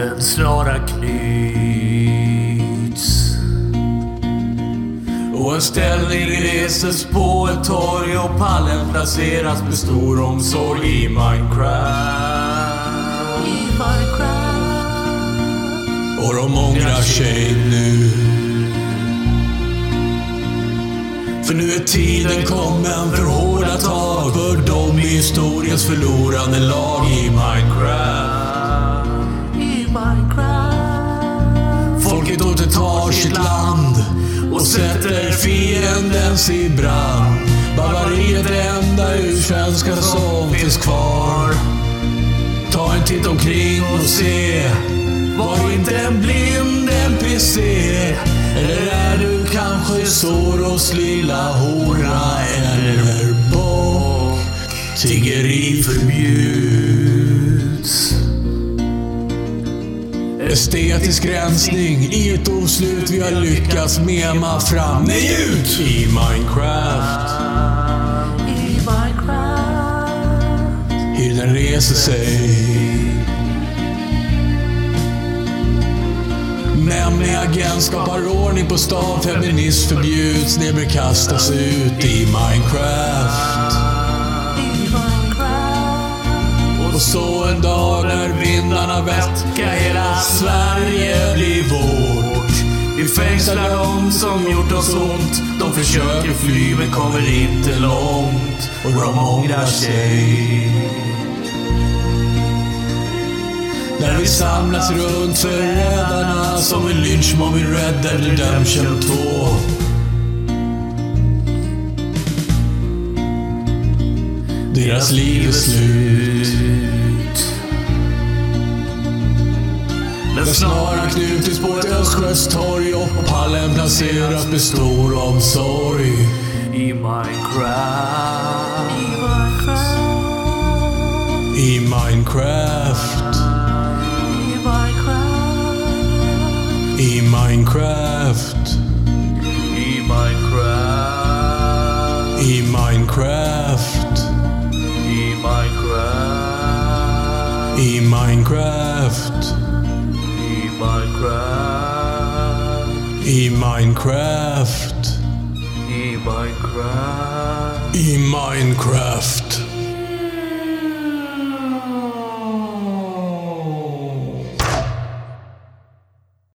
en snara knyts. Och en ställning reses på ett torg och pallen placeras med stor omsorg i Minecraft. I Minecraft. Och de ångrar sig nu. För nu är tiden kommen för hårda tag för de i historiens förlorande lag i Minecraft. Folket återtar sitt land och sätter fiendens i brand. Barbariet är det enda ursvenska som finns kvar. Ta en titt omkring och se. Var inte en blind NPC. Eller är du kanske Soros lilla hora eller bock? Tiggeri förbjud. Estetisk rensning i ett oslut vi har lyckats mema fram. Nej, ut! I Minecraft. I Minecraft. Hyrden reser sig. Med agent skapar ordning på stan. Feminism förbjuds. Neber kastas ut i Minecraft. Och så en dag när vindarna väcka hela Sverige. Vi fängslar dem som gjort oss ont. De försöker fly men kommer inte långt. Och de ångrar sig. När vi samlas runt förrädarna som en lynchmobb i Red Dead Redemption 2. Deras liv är slut. När snaran knutits på ett östgötskt torg och pallen placeras med stor omsorg. I Minecraft. I I Minecraft. I Minecraft. I Minecraft. I. Minecraft. I Minecraft. I Minecraft. I Minecraft. I Minecraft. I Minecraft. I Minecraft.